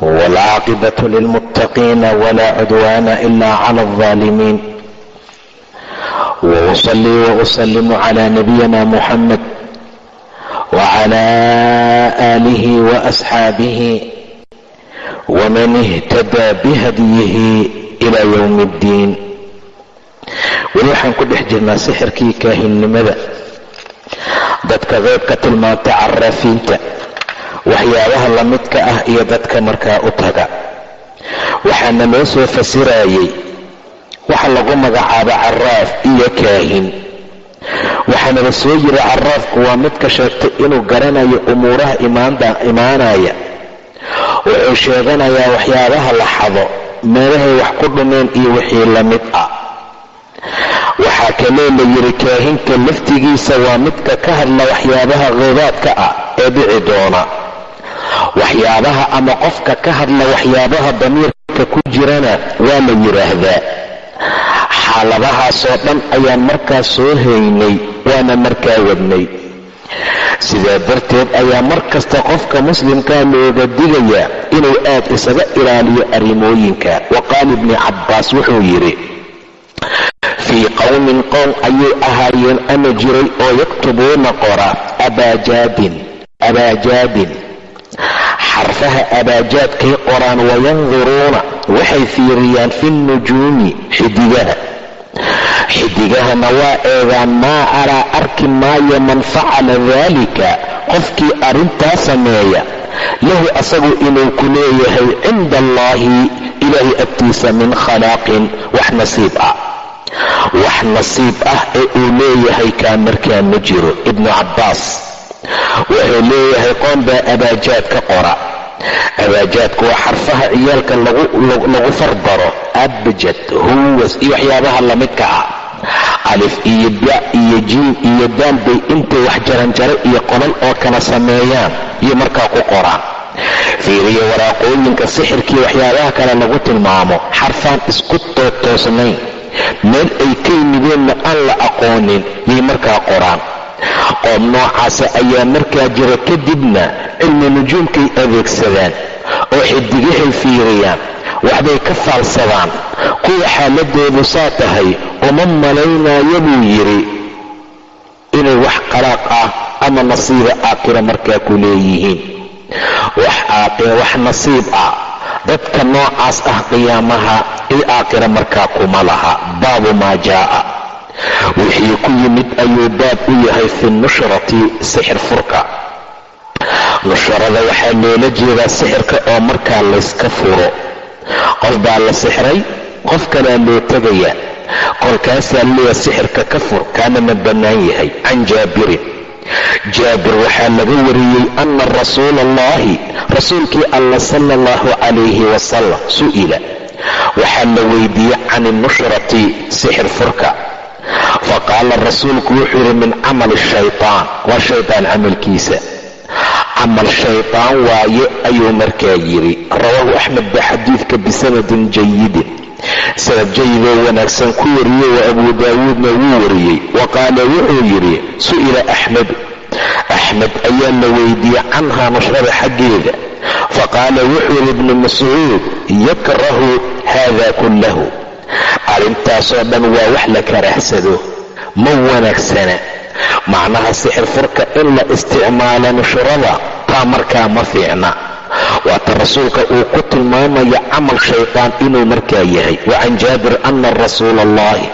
والعاقبة للمتقين ولا عدوان إلا على الظالمين وأصلي وأسلم على نبينا محمد وعلى آله وأصحابه ومن اهتدى بهديه إلى يوم الدين weli waxaan ku dhex jirnaa sixirkii kaahinnimada dadka qeyb ka tilmaantay caraafiinta waxyaabaha la midka ah iyo dadka markaa u taga. Waxaana loo soo fasirayey waxa lagu magacaabo caraaf iyo kaahin. Waxaana la soo yiri caraafku waa midka sheegtay inuu garanayo umuuraha imaanaya. Wuxuu sheeganayaa waxyaabaha la xado meelahay wax ku dhumeen iyo wixii la mid ah. Waxaa kaloo la yidhi kaahinka laftigiisa waa midka ka hadla waxyaabaha qeybaadka ah ee dhici doona waxyaabaha ama qofka ka hadla waxyaabaha damiirka ku jirana waa la yidhaahdaa xaaladahaasoo dhan ayaan markaa soo haynay waana markaa wadnay. Sidaa darteed ayaa mar kasta qofka muslimkaa looga digayaa inuu aad isaga ilaaliyo arrimooyinka. Wa qaala ibni cabbaas wuxuu yidhi fii qowmin qowm ayay ahaayeen ama jiray oo yaktubuuna qora abaajaadin abaajaadin xarfaha abaajaadkay qoraan wayanduruuna waxay fiiriyaan fi nnujuumi xidigaha. Xidigahana waa eegaan maa araa arki maayo man facala daalika. Qofkii arrintaa sameeya lahu asagu inuu ku leeyahay cinda allaahi ilaahay agtiisa min khalaaqin. Wax nasiib ah. Wax nasiib ah ee uu leeyahay kaa markaa ma jiro. Ibnu cabbaas wuxuu leeyahay qoon baa abaajaad ka qora abaajaadku waa xarfaha ciyaalka lagu farbaro abjad huwas iyo waxyaabaha lamidka ah. Alif iyo ba iyo jiim iyo daal bay intay wax jaranjaro iyo qolal oo kala sameeyaan iyo markaa ku qoraan. Fiiriyo waraaqooyinka sixirkii waxyaabaha kale lagu tilmaamo xarfaan isku tootoosnayn meel ay ka yimideenna aan la aqoonin yay markaa qoraan qoom noocaasa ayaa markaa jira kadibna cilmi nujuumkay adeegsadaan oo xidigahay fiiriyaan. Waxbay ka faalsadaan. Kuwa xaaladoodu saa tahay uma malaynaayo buu yidhi inay wax qalaaq ah ama nasiiba aakhira markaa ku leeyihiin. Wax nasiib ah dadka noocaas ah qiyaamaha ee aakhira markaa kuma laha. Baabu maa jaa'a wixii ku yimid ayuu baab u yahay fi nushrati sixir furka. Nushrada waxaa loola jeedaa sixirka oo markaa layska furo. Qof baa la sixray qof kalea loo tegaya kolkaasaa leeya sixirka ka fur kaana ma bannaan yahay can jaabirin jaabir waxaa laga wariyey ana rasuula allahi rasuulkii alla sala allahu calayhi wasalam su'ila. Waxaa la weydiiyey can nushrati sixir furka faqaala rasuulku wuxuu yidhi min camali shaytaan. Waa shaytaan camalkiisa. Camal shaytaan waaye ayuu markaa yidhi. Rawaahu axmed baa xadiidka bisanadin jayidin sanad jayidoo wanaagsan ku wariyey wa abuu daawuudna wuu wariyey. Wa qaala wuxuu yidhi su'ila axmedu axmed ayaa la weydiiyey canhaa nushrada xaggeeda. Faqaala wuxuu yidhi ibnu mascuud yakrahu haada kullahu arrintaasoo dhan waa wax la karaahsado ma wanaagsana. Macnaha sixir furka in la isticmaalo nushrada taa markaa ma fiicna. Waata rasuulka uu ku tilmaamaya camal shaytaan inuu markaa yahay. Wa can jaabir ana rasuula allahi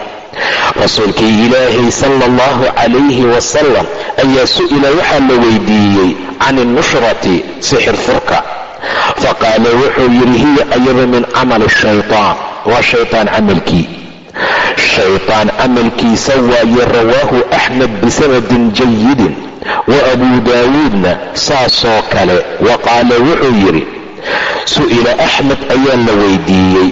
rasuulkii ilaahay sala allahu calayhi wasalam ayaa su'ila waxaa la weydiiyey can innushrati sixir furka faqaala wuxuu yidhi hiya ayada min camali shaytaan waa shaytaan camalkii shaytaan camalkiisa waaye rawaahu axmed bisanadin jayidin wa abuu daawuudna saasoo kale wa qaala wuxuu yidhi su'ila axmed ayaa la weydiiyey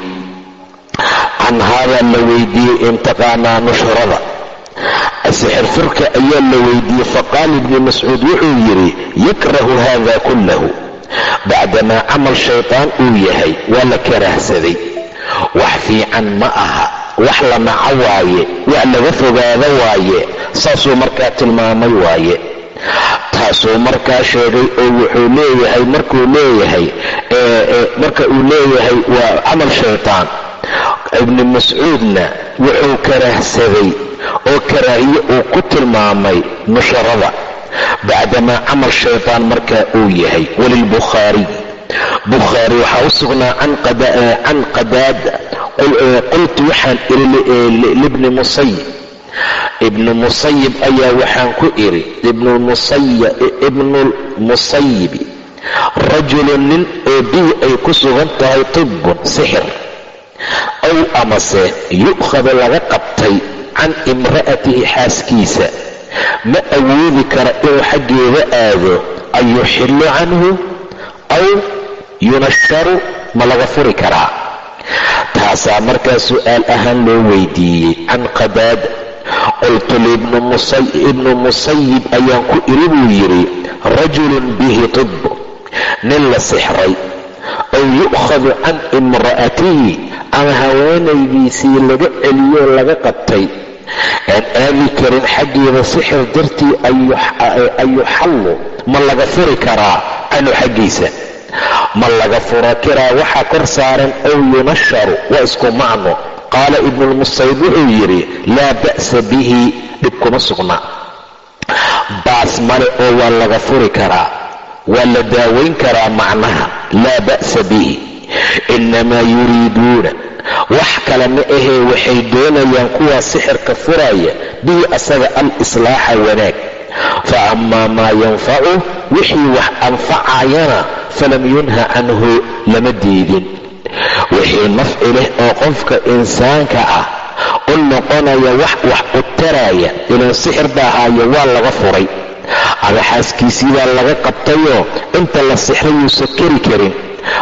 can haadaa la weydiiyey intaqaanaa nushrada sixirfirka ayaa la weydiiyey faqaala ibni mascuud wuxuu yidhi yakrahu hada kullahu bacdamaa camal shaytaan uu yahay waa la karahsaday wax fiican ma aha wax la naco waaye wax laga fogaado waaye saasuu markaa tilmaamay waaye taasuu markaa sheegay oo wuxuu leeyahay markuu leeyahay marka uu leeyahay waa camal shaytaan ibni mascuudna wuxuu karaahsaday oo karaahiye uu ku tilmaamay nusharada bacdamaa camal shaytaan markaa uu yahay walilbukhaariy bukhaari waxaa u sugnaa can qadaada qultu waxaan iri libni musayib ibnu musayib ayaa waxaan ku iri ibnulmusayibi rajulun nin oo bihi ay ku sugan tahay tibbun sixir ow amase yu'khadu laga qabtay can imra'atihi xaaskiisa ma awoodi kara inuu xaggeeda aado an yuxillu canhu aw yunasharu ma laga furi karaa. Taasaa markaa su'aal ahaan loo weydiiyey. Can qadaada qultu liibnu musayib ayaan ku iri buu yidhi rajulun bihi tibbu nin la sixray ow yu'khadu can imra'atihi ama haweenaydiisii laga celiyoo laga qabtay aan aadi karin xaggeeda sixir dartii ayuxallu ma laga furi karaa canhu xaggiisa. Ma laga fura karaa waxaa kor saaran ow yunasharu waa isku macno. Qaala ibnulmusayib wuxuu yidhi laa ba'sa bihi dhib kuma sugna. Baas male oo waa laga furi karaa. Waa la daawayn karaa macnaha laa ba'sa bihi innamaa yuriiduuna wax kale ma ahee waxay doonayaan kuwaa sixirka furaya bihi asaga al-islaaxa wanaag. Fa amaa maa yanfacu wixii wax anfacayana falam yunha canhu lama diidin. Wixii nafci leh oo qofka insaanka ah u noqonaya wax wax u taraya ilaan sixir baa haayo waa laga furay. Ama baa laga qabtayoo inta la sixrayuusa kari karin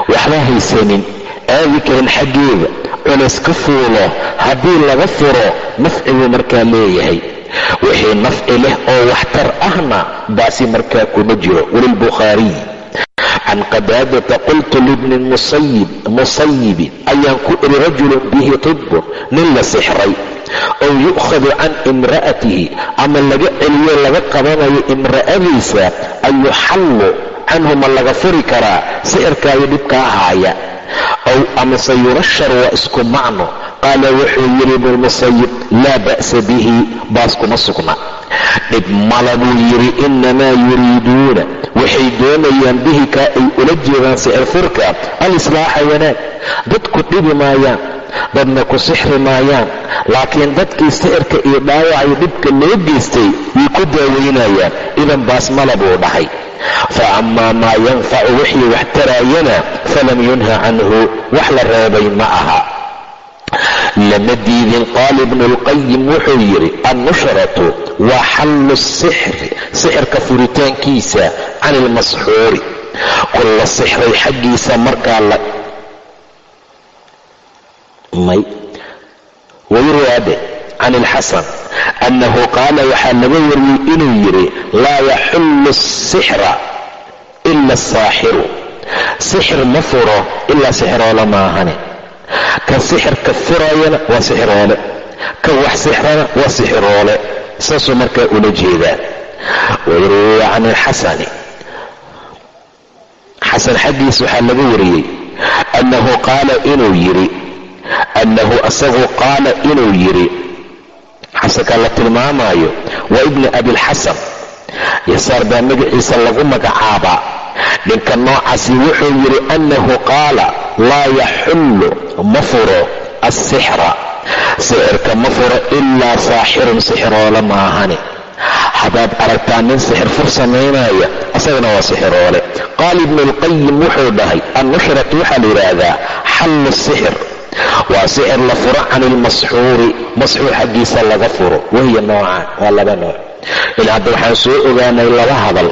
waxba haysanin aadi karin xaggeeda culays ka fuulo haddii laga furo nafci buu markaa leeyahay. Wixii nafci leh oo waxtar ahna baasi markaa kuma jiro. Walilbukhaariy can qadaadata qultu libni musayibi ayaan ku iri rajulun bihi tibbun nin la sixray. Ow yu'khadu can imra'atihi ama laga celiyo laga qabanayo imra'adiisa an yuxallu canhu ma laga furi karaa sixirkaayo dhibkaa haaya. Ow amase yurashar waa isku macno. Qaala wuxuu yidhi ibnulmusayib laa ba'sa bihi baas kuma sugna. Dhib mala buu yidhi innamaa yuriiduuna. Waxay doonayaan bihi kaa ay ula jeedaan sixir furka al-islaaxa wanaag. Dadku dhibi maayaan dadna ku sixri maayaan laakiin dadkii sixirka iyo dhaawacay dhibka loo geystay way ku daawaynayaan idan baas mala buu dhahay. Fa amaa maa yanfacu wixii wax taraayana falam yunha canhu wax la reebay ma aha. Lama diidin qaala ibnu lqayim wuxuu yidhi annushratu waa xallu sixri sixirka furitaankiisa can ilmasxuuri kulla sixray xaggiisa markaa la may. Wayurwaade can ilxasan annahu qaala waxaa laga wariyey inuu yidhi laa yaxullu asixra ila asaaxiru sixir ma furo ilaa sixiroole maahane kan sixirka furayana waa sixiroole kan wax sixrana waa sixiroole saasuu markaa ula jeedaa. Wayurwiya can ilxasani xasan xaggiis waxaa laga wariyey annahu qaala inuu yidhi annahu asagu qaala inuu yidhi xasanka la tilmaamaayo waa ibni abilxasan yasaar baa magaciisa lagu magacaabaa ninka noocaasi wuxuu yidhi annahu qaala laa yaxullu ma furo assixra sixirka ma furo ilaa saaxirun sixiroole maahani haddaad aragtaa nin sixir fur samaynaya asagana waa sixiroole qaala ibnu lqayim wuxuu dhahay annushratu waxaa la yidhaahdaa xallu sixir waa sixir la furo can ilmasxuuri masxuur xaggiisa laga furo. Wahiya noocaan waa laba nooc. Il hadda waxaan soo ogaanay laba hadal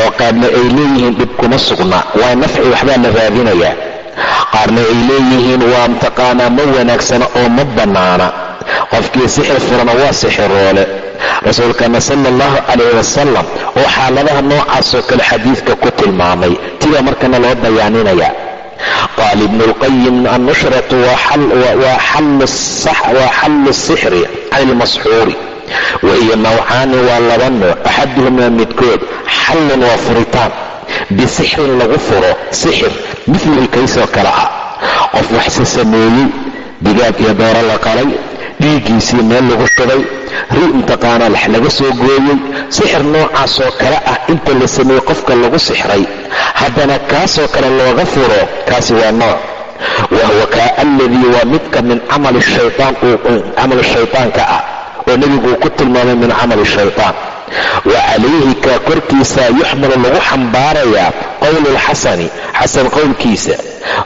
oo qaarna ay leeyihiin dhib kuma sugna. Waa nafci waxbaa la raadinayaa qaarna ay leeyihiin waa mtaqaanaa ma wanaagsana oo ma bannaana. Qofkii sixir furana waa sixiroole rasuulkana sala allahu calayh wasalam oo xaaladaha noocaasoo kale xadiidka ku tilmaamay tibaa markana loo bayaaninaya qaal ibnu lqayim annushratu waa xallu sixri can ilmasxuuri wahiyo nawcaani waa laba nooc axaduhumaa midkood xallun waa furitaan bisixrin lagu furo sixir midlii kaysoo kale ah qof waxse sameeyey digaag iyo dooro la qalay dhiiggiisii meel lagu shubay ri intaqaanaa lax laga soo gooyey sixir noocaasoo kale ah inta la sameeyey qofka lagu sixray. Haddana kaasoo kale looga furo kaasi waa nooc. Wahuwa kaa alladii waa midka min camali shaytaanka ah oo nebigu uu ku tilmaamay min camali shaytaan wa calayhi kaa korkiisa yuxmalu lagu xambaarayaa qowlu lxasani xasan qowlkiisa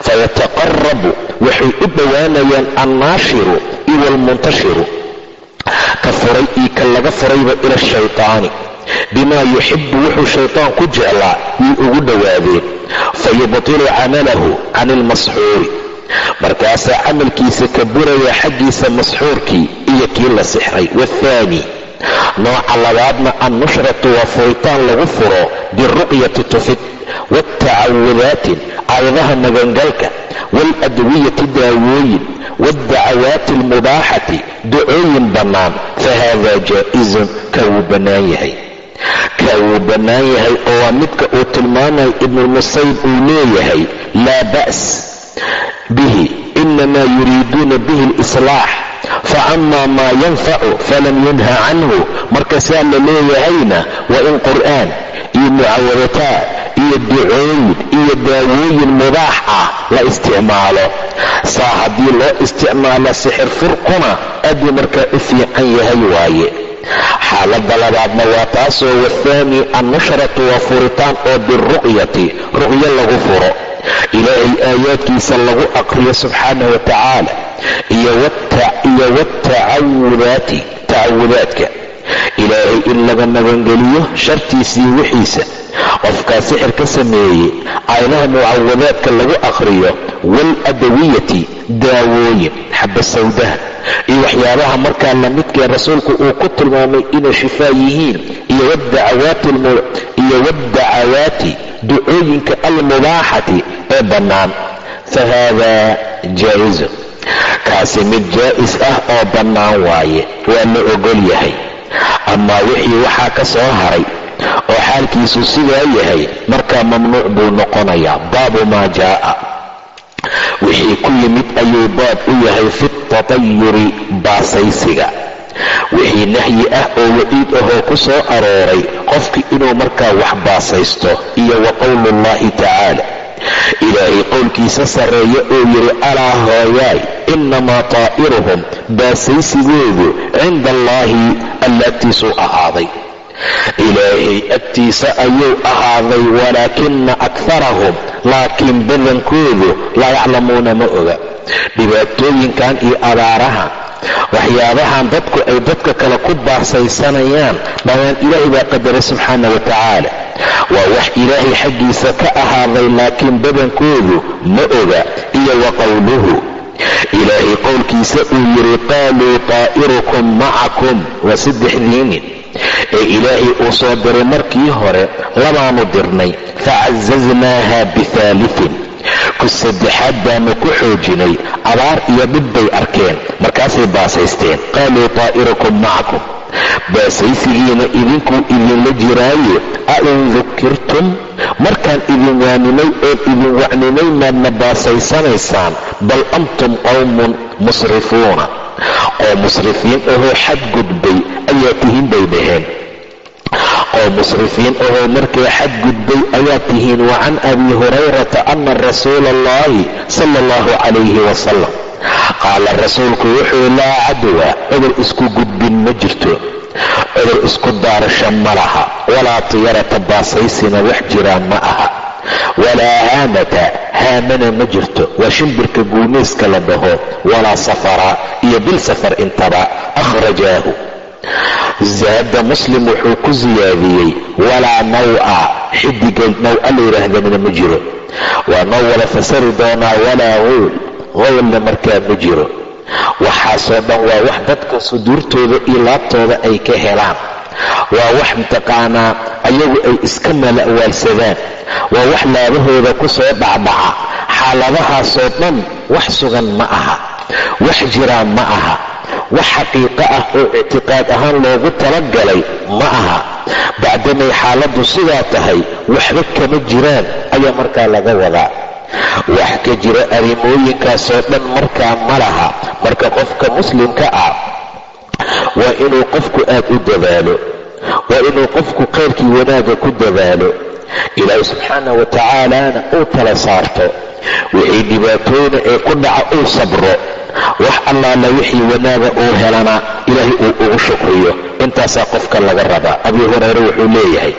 fayataqarabu waxay u dhowaanayaan annaashiru iyo almuntashiru ka furay iyo ka laga furayba ila ashaytaani bimaa yuxibu wuxuu shaytaan ku jeclaa way ugu dhowaadeen. Fayubtilu camalahu can ilmasxuuri markaasaa camalkiisa ka buraya xaggiisa masxuurkii iyo kii la sixray. Waathaani nooca labaadna annushratu waa furitaan lagu furo biruqyati tufid waatacawudaatin aayadaha magangalka waaladwiyati daawooyin waaddacawaati almubaaxati ducooyin bannaan. Fa haadaa jaa'izun kaa wuu bannaan yahay. Kaa wuu bannaan yahay oo waa midka uu tilmaamayo ibnulmusayib uu leeyahay laa ba's bihi inamaa yuriiduuna bihi alislaax faama maa yanfacu falam yunha canhu marka saa la leeyahayna waa in qur'aan iyo mucawadataa iyo ducooyin iyo daawooyin mubaax ah la isticmaalo. Saa haddii loo isticmaalo sixir furkuna aaduu markaa u fiican yahay waaye. Xaaladda labaadna waa taasoo wathaani annushratu waa furitaan oo biruqyati ruqyo lagu furo. Ilaahay aayaadkiisa lagu aqriyo subxaanahu wa tacaala iyo watacawudaati tacawudaadka ilaahay in laga magangeliyo shartiisii wixiisa qofkaa sixir ka sameeyey aayadaha mucawadaadka lagu aqriyo waaladawiyati daawooyin xaba sawdaha iyo waxyaabaha markaa lamidkee rasuulku uu ku tilmaamay inay shifaa yihiin iyo waddacawaati ducooyinka almubaaxati ee bannaan. Fa haadaa jaa'izun kaasi mid jaa'is ah oo bannaan waaye waa la ogol yahay. Amaa wixii waxaa ka soo haray oo xaalkiisu sidaa yahay markaa mamnuuc buu noqonayaa baabu maa jaa'a. Wixii ku yimid ayuu baab u yahay fi tatayuri baasaysiga. Wixii nahyi ah oo waciid ahoo ku soo arooray qofki inuu markaa wax baasaysto iyo wa qowluullahi tacaala ilaahay qowlkiisa sarreeya oo yidhi alaa hooyaay innamaa taa'iruhum baasaysigoodu cinda allaahi alla agtiisuu ahaaday. Ilaahay agtiisa ayuu ahaaday walaakina akarahum laakiin badankoodu laa yaclamuuna ma oga. Dhibaatooyinkan iyo abaaraha waxyaabahan dadku ay dadka kale ku baasaysanayaan. Dhammaan ilaahay baa qadaray subxaana wa tacaala. Waa wax ilaahay xaggiisa ka ahaaday laakiin badankoodu ma oga iyo wa qowluhu ilaahay qowlkiisa uu yidhi qaaluu taa'irukum macakum waa saddexdiinin ee ilaahay uu soo diray markii hore labaanu dirnay facazaznaaha bihaalitin ku saddexaad baanu ku xoojinay abaar iyo dhib bay arkeen markaasay baasaysteen. Qaaluu taa'irukum macakum baasaysigiina idinkuu idinla jiraaye a in dukirtum? Markaan idin waaninay oon idin wacninay maadna baasaysanaysaan. Bal antum qowmun musrifuuna. Oo musrifiin ahoo xadgudbay ayaa tihiin bay dhaheen oo musrifiin ahoo markaa xadgudbay ayaa tihiin wa can abi hurayrata ana rasuula allahi sala allahu calayhi wasalam qaala rasuulku wuxuu laa cadwa cudur isku gudbin ma jirto. Cudur isku daarasho ma laha. Walaa tiyarata baasaysina wax jiraa ma aha. Walaa haamata haamana ma jirto. Waa shimbirka guumayska la dhaho walaa safara iyo bil safar intaba akhrajaahu zaada muslim wuxuu ku siyaadiyey walaa naw'a xidiga naw-a la yidhaahdanina ma jiro waa noo wada fasari doonaa walaa qowl qowlna markaa ma jiro waxaasoo dhan waa wax dadka suduurtooda iyo laabtooda ay ka helaan waa wax mataqaanaa ayagu ay iska mala'waalsadaan waa wax laabahooda ku soo dhacdhaca xaaladahaasoo dhan wax sugan ma aha wax jiraa ma aha wax xaqiiqo ah oo ictiqaad ahaan loogu talagalay ma aha. Bacdamay xaaladdu sidaa tahay waxba kama jiraan ayaa markaa laga wadaa. Wax ka jira arrimooyinkaasoo dhan markaa ma laha. Marka qofka muslimka ah waa inuu qofku aad u dadaalo waa inuu qofku khayrkii wanaagga ku dadaalo ilaahay subxaana wa tacaalana uu tala saarto. Wixii dhibaatooyna ee ku dhaca uu sabro wax allaala wixii wanaaga uu helana ilaahay uu ugu shukriyo. intaasaa qofka laga rabaa. Abii hureyre wuxuu leeyahay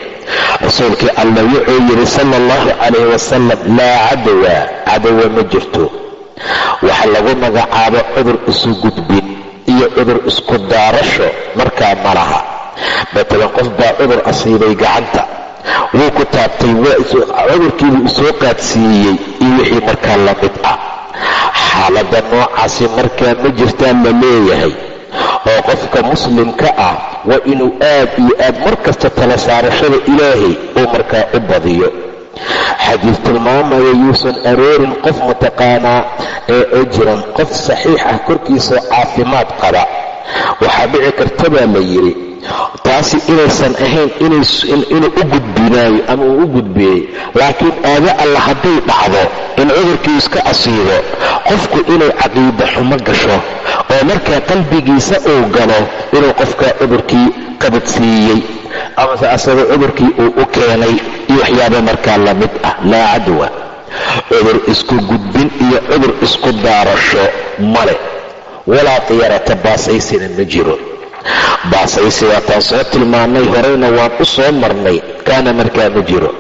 rasuulkii alla wuxuu yidhi sala allahu calayh wasalam laa cadwa cadwa ma jirto. Waxa lagu magacaabo cudur isu gudbin iyo cudur isku daarasho markaa ma laha. Matalan qof baa cudur asiibay gacanta. Wuu ku taabtay cudurkiibuu isoo qaadsiiyey iyo wixii markaa la mid ah xaaladda noocaasi markaa ma jirtaa la leeyahay. oo qofka muslimka ah waa inuu aad iyo aad mar kasta tala saarashada ilaahay uu markaa u badiyo. xadiis tilmaamaya yuusan aroorin qof mataqaanaa ee oo jiran qof saxiix ah korkiisao caafimaad qaba. waxaa dhici karta baa la yidhi taasi inaysan ahayn inuu u gudbinaayo ama uu u gudbiyey. Laakiin aado alla hadday dhacdo in cudurkii iska asiibo qofku inay caqiida xumo gasho oo markaa qalbigiisa uu galo inuu qofkaa cudurkii qabadsiiyey amase asagoo cudurkii uu u keenay iyo waxyaaba markaa la mid ah. Laa cadwa. Cudur isku gudbin iyo cudur isku daarasho male walaa tiyarata baasaysina ma jiro baasaysi waataan soo tilmaannay horeyna waan u soo marnay kaana markaa ma jiro.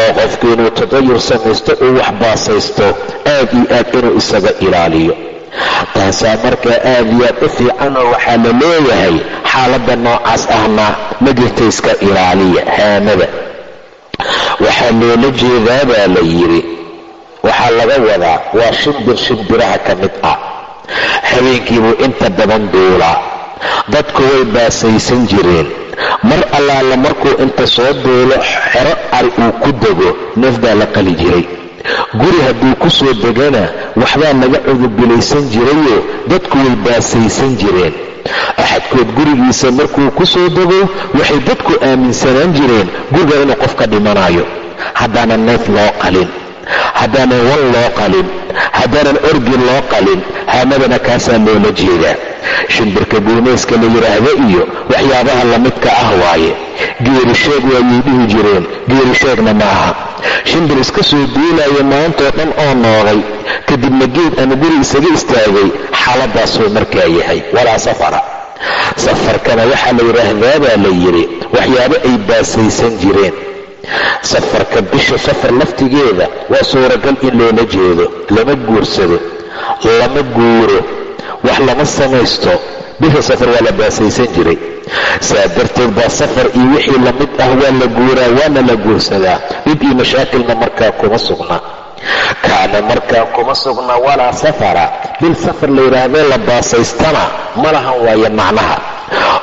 Oo qofku inuu tadayur samaysto uu wax baasaysto aad iyo aad inuu isaga ilaaliyo. Taasaa markaa aad iyo aad u fiicanoo waxaa la leeyahay xaaladda noocaas ahna ma jirta iska ilaaliya haamada. Waxaa loola jeedaa baa la yidhi waxaa laga wadaa waa shimbir shimbiraha ka mid ah habeenkiibuu inta badan duulaa dadku way baasaysan jireen. Mar allaala markuu inta soo duulo xero ari uu ku dego neef la qali jiray. Guri hadduu ku soo degana waxbaa laga cudubilaysan jirayoo dadku way baasaysan jireen. Axadkood gurigiisa markuu ku soo dego waxay dadku aaminsanaan jireen. Gurigan inuu qof ka dhimanayo haddaanan neef loo qalin haddaanan wan loo qalin haddaanan orgi loo qalin haamadana kaasaa loola jeedaa shimbirka guumayska la yidhaahdo iyo waxyaabaha lamidka ah waaye. Geerisheeg waayay dhihi jireen geerisheegna maaha. Shimbir iska soo duulaya maantoo dhan oo nooday kadibna geed ama guri isaga istaagay xaaladaasuu markaa yahay. Walaa safara. Safarkana waxaa la yidhaahdaa baa la yidhi waxyaabo ay baasaysan jireen safarka bisha safar laftigeeda waa suuragal in loola jeedo lama guursado lama guuro wax lama samaysto. Bisha safar waa la baasaysan jiray. Saa darteed baa safar iyo wixii la mid ah waa la guuraa waana la guursadaa. Dhib iyo mashaakilna markaa kuma sugna. Kaana markaa kuma sugna walaa safara. Bil safar la yidhaahdo la baasaystana ma lahan waayo macnaha.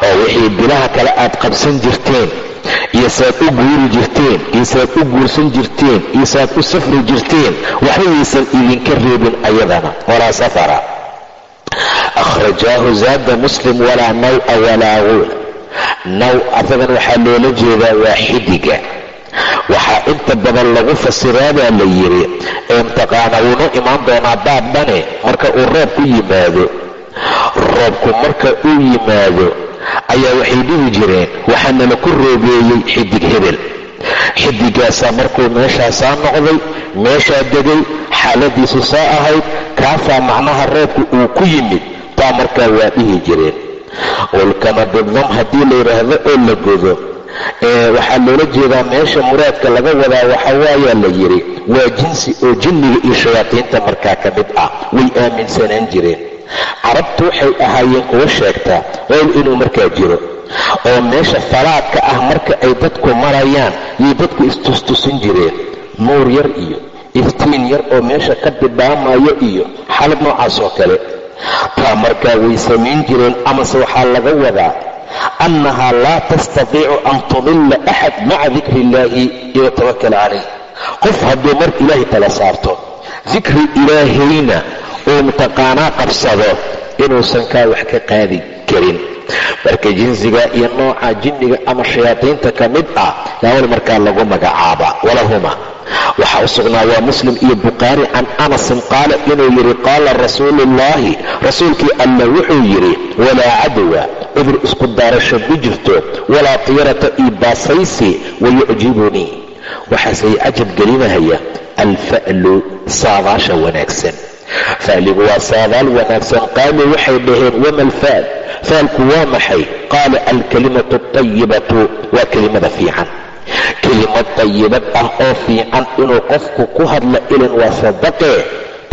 Oo wixii bilaha kale aad qabsan jirteen iyo saad u guuri jirteen iyo saad u guursan jirteen iyo saad u safri jirteen waxba yaysan idinka reebin ayadana. Walaa safara akhrajaahu zaada muslim walaa naw-a walaa guul. Naw asagan waxaa loola jeedaa waa xidiga. Waxaa inta badan lagu fasiraabaa la yidhi ee wuuna imaan doonaa baab dhane marka uu roob ku yimaado roobku marka uu yimaado ayaa waxay dhihi jireen waxaana la ku roobeeyey xidig hebel. Xidigaasaa markuu meeshaasaa noqday meeshaa degay xaaladiisu saa ahayd kaasaa macnaha roobku uu ku yimid taa markaa waa dhihi jireen. Ulkana bidnam haddii la yidhaahdo oo la godo. Waxaa loola jeedaa meesha muraadka laga wadaa waxawaayaa la yidhi waa jinsi oo jinniga iyo shayaadiinta markaa ka mid ah way aaminsanaan jireen carabtu waxay ahaayeen kuwa sheegtaa qowl inuu markaa jiro oo meesha falaadka ah marka ay dadku marayaan yay dadku istustusin jireen. Nuur yar iyo iftiin yar oo meesha ka bidhaamayo iyo xalad noocaas oo kale. Taa markaa way samayn jireen amase waxaa laga wadaa annahaa laa tastatiicu an tudilla axad maca dikri illaahi yatawakal calayh. Qof hadduu mar ilaahay tala saarto dikri ilaahayna uu mutaqaanaa qabsado inuusan kaa wax ka qaadi karin. Marka jinsiga iyo nooca jinniga ama shayaadiinta ka mid ah yaawal markaa lagu magacaaba walahuma. Waxaa u sugnaa waa muslim iyo bukhaari can anasin qaala inuu yidhi qaala rasuuluullaahi rasuulkii alla wuxuu yidhi walaa cadwa cudur isku daarasho ma jirto walaa tiyarata io baasaysi wayucjibunii waxaasay cajab gelinahaya alfa'lu saadaasha wanaagsan fa'ligu waa saadaal wanaagsan qaaluu waxay dhaheen wama alfaal faalku waa maxay qaala alkalimatu atayibatu waa kelimada fiican kelimad tayibad ah oo fiican inuu qofku ku hadla ilan waa sadaqee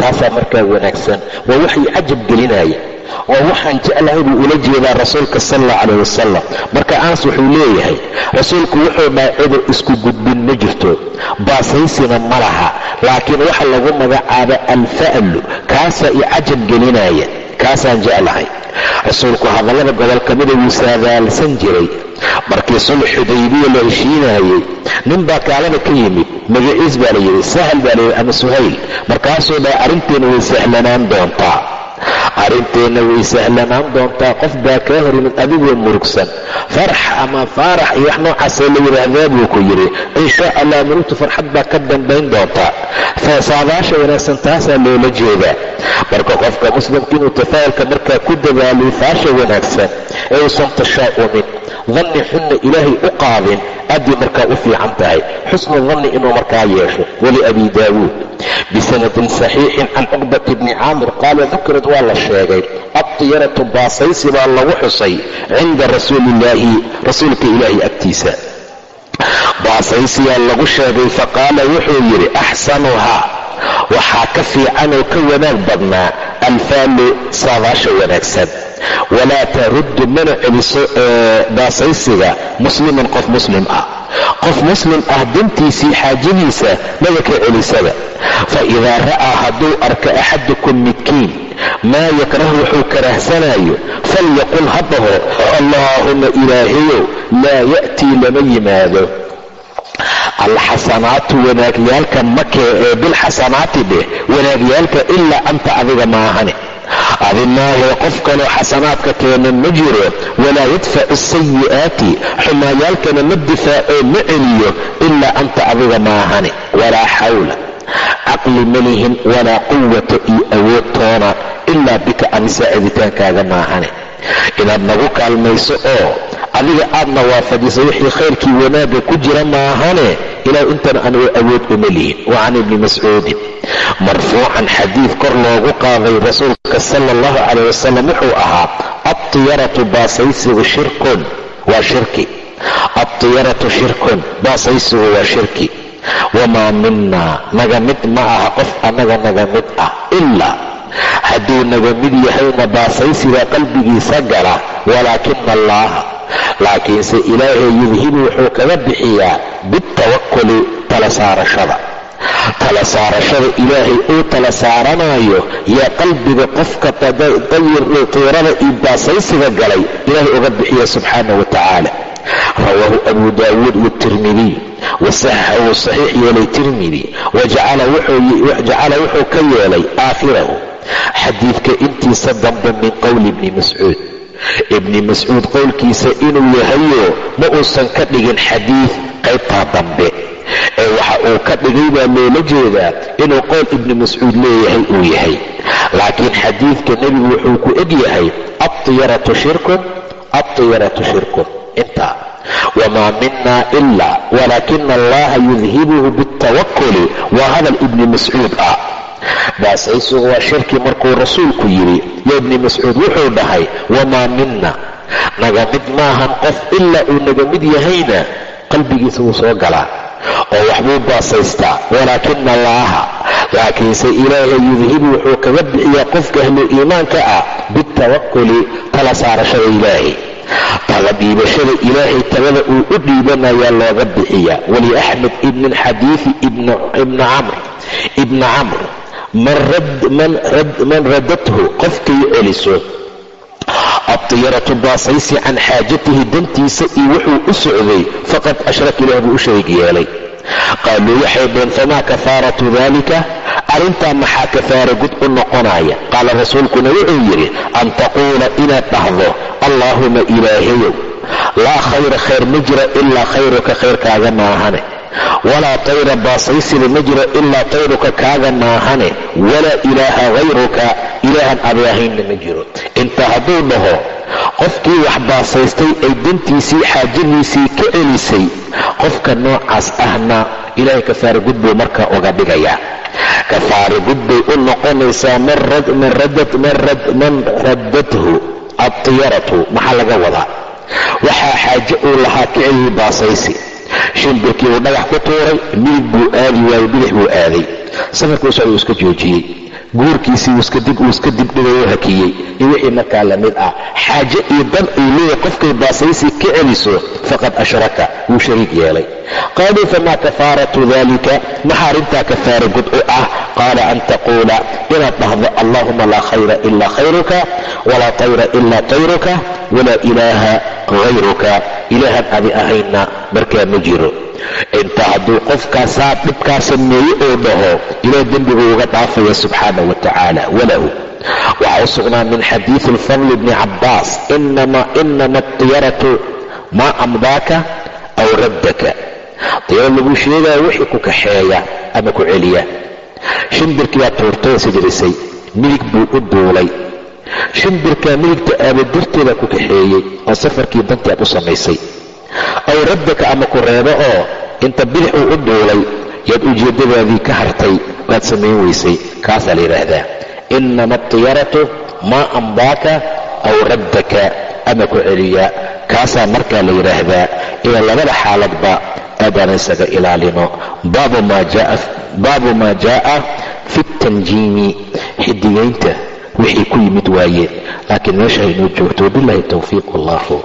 taasaa markaa wanaagsan waa waxay cajab gelinaya waa waxaan jeclahay buu ula jeedaa rasuulka sal alla calayh wasalam marka anas wuxuu leeyahay rasuulku wuxuu dhahay cudur isku gudbin ma jirto. Baasaysina ma laha laakiin waxa lagu magacaaba alfa'lu kaasaa i cajab gelinaya. Kaasaan jeclahay. Rasuulku hadallada gobol ka mida wuu saadaalsan jiray. Markii sulx xudaybiya la heshiinayey nin baa kaalada ka yimid magaciis baa la yidhi sahal baa layidhi ama suhayl. Markaasuu dhahay arrinteena way sahlanaan doontaa arrinteenna way sahlanaan doontaa qof baa kaa hor adigoo murugsan. Farax ama faarax iyo wax noocaasee la yidhaahdaa buu ku yidhi. Inshaa allah murugtu farxad baa ka dambayn doontaa saadaasha wanaagsan taasaa loola jeedaa. Marka qofka muslimka inuu tafaa'ulka markaa ku dadaaliyo faasha wanaagsan ee uusan tashaa'umin danni xunna ilaahay u qaadin aadbay markaa u fiican tahay. Xusnu danni inuu markaa yeesho waliabi daawuud. Bisanadin saxiixin can cuqbati bni caamir qaala dukrad waa la sheegay adtiyaratu baasaysi baa lagu xusay cinda rasuuliillaahi rasuulka ilaahi agtiisa. Baasaysiyaa lagu sheegay faqaala wuxuu yidhi axsanuhaa waxaa ka fiican oo ka wanaag badnaa alfaalu saadaasha wanaagsan walaa taruddu mana celiso baasaysiga musliman qof muslim ah qof muslim ah dantiisii xaajadiisa maba ka celisaba fa idaa ra'aa hadduu arka axadukum midkiin maa yakrahu wuxuu karahsanayo falyaqul ha dhaho allaahuma ilaahayow laa ya'tii lama yimaado alxasanaatu wanaagyaalka makee ee bilxasanaati dheh wanaagyaalka ilaa anta adiga maahane adi maahee qof kaloo xasanaadka keena ma jiro walaa yadfacu asayi'aati xumaayaalkana ma difaacoo ma celiyo ilaa anta adiga maahane walaa xawla caqli ma lihin walaa quwata iyo awood toona ilaa bika adi saaciditaankaaga maahane inaad nagu kaalmayso oo adiga aadna waafajiso wixii khayrkii wanaagga ku jira maahane. Ilaa intan anigu awood uma lihin. Wa can ibni mascuudin marfuucan xadiid kor loogu qaaday rasuulka sala allahu calayh wasalam wuxuu ahaa adtiyaratu baasaysigu shirkun waa shirki. Adtiyaratu shirkun baasaysigu waa shirki. Wamaa minaa naga mid ma aha qof annaga naga mid ah ilaa hadduu naga mid yahayna baasaysiga qalbigiisa gala walaakina allaaha laakiinse ilaahay yudhibu wuxuu kaga bixiyaa bitawakuli tala saarashada tala saarashada ilaahay uu tala saaranayo yaa qalbiga qofka tiirada iyo baasaysiga galay ilaahay uga bixiya subxaana wa tacaala rawaahu abu daawuud watirmidiy wasaxahu saxiix yeelay tirmidi wajacala wuxuu ka yeelay aakhirahu. Xadiidka intiisa dambe min qowli ibni mascuud ibni mascuud qowlkiisa inuu yahayo ma uusan ka dhigin xadiid qaybtaa dambe. Ee waxa uu ka dhigay baa loola jeedaa inuu qowl ibni mascuud leeyahay uu yahay. Laakiin xadiidka nebigu wuxuu ku eg yahay adtiyaratu shirkun adtiyaratu shirkun. Intaa wamaa mina ilaa walaakina allaha yudhibuhu biاltawakuli waa hadal ibni mascuud ah baasaysugu waa shirki markuu rasuulku yidhi yo ibni mascuud wuxuu dhahay wamaa mina naga mid maahan qof ilaa uu naga mid yahayna qalbigiisa wuu soo galaa. Oo waxbuu baasaystaa walaakina allaaha laakiinse ilaahay yudhibu wuxuu kaga bixiyaa qofka ahlu iimaanka ah biاltawakuli tala saarashada ilaahay. Tala dhiibashada ilaahay talada uu u dhiibanayaa looga bixiyaa. Wali axmed ibnin xadiidi ibni camr ibni camr man radathu qofkay celiso. Adiyaratu baasaysi can xaajatihi dantiisa iyo wuxuu u socday. Faqad ashraka ilaah buu u shariig yeelay. Qaaluu waxay dheen famaa kafaaratu dalika arrintaa maxaa kafaara gud u noqonaya qaala rasuulkuna wuxuu yidhi an taquula inaad dhahdo allaahuma ilaahayow. Laa khayra khayr ma jira ilaa khayruka khayrkaaga maahane walaa tayra baasaysida ma jiro ilaa tayruka kaaga maahane walaa ilaaha hayruka ilaahan adi ahaynna ma jiro inta hadduu dhaho qofkii wax baasaystay ay dantiisii xaajadiisii ka celisay qofka noocaas ahna ilaahay kafaara gud buu markaa uga dhigayaa kafaara gud bay u noqonaysaa man raddathu adtiyaratu maxaa laga wadaa waxaa xaaje uu lahaa ka celiyay baasaysi shimbirkii uu dhagax ku tuuray midig buu aadi waayey bidix buu aaday. Safarkuu socda uu iska joojiyey guurkiisii uu iska dibdhigayoo hakiyey. Iyo wixii markaa la mid ah. Xaaje iyo dan ay leeyahay qofkay baasaysi ka celiso faqad ashraka wuu shariig yeelay. Qaaluu famaa kafaaratu dalika maxaa arrintaa kafaara gud u ah? Qaala an taquula inaad dhahdo allahuma laa khayra ilaa khayruka walaa tayra ilaa tayruka walaa ilaaha hayruka ilaahan adi ahayna markaa ma jiro inta hadduu qofkaasaa dhibkaa sameeye oo dhaho ilaah dembiguu uga dhaafaya subxaana wa tacaala walahu waxaa u sugnaa min xadiidi alfadli bni cabbaas inama atiyaratu maa amdaaka aw raddaka. Tiyaro lagu sheegaya wixii ku kaxeeya ama ku celiya. Shimbirkii baa tuurtay sajrisay midig buu u duulay. Shimbirkaa midigta aaba darteeda ku kaxeeyey oo safarkii dantii aad u samaysay aw raddaka ama ku reebo oo inta bidix uu u duulay yaad ujeeddadaadii ka hartay waad samayn weysay kaasaa la yidhaahdaa. Inama atiyaratu maa amdaaka aw raddaka ama ku celiya. Kaasaa markaa la yidhaahdaa ina labada xaaladba aadaan isaga ilaalino. Baabu maa jaa'a fi tanjiimi xidigaynta wixii ku yimid waaye. Laakiin meesha haynoo joogto wabillahi towfiiq wallahu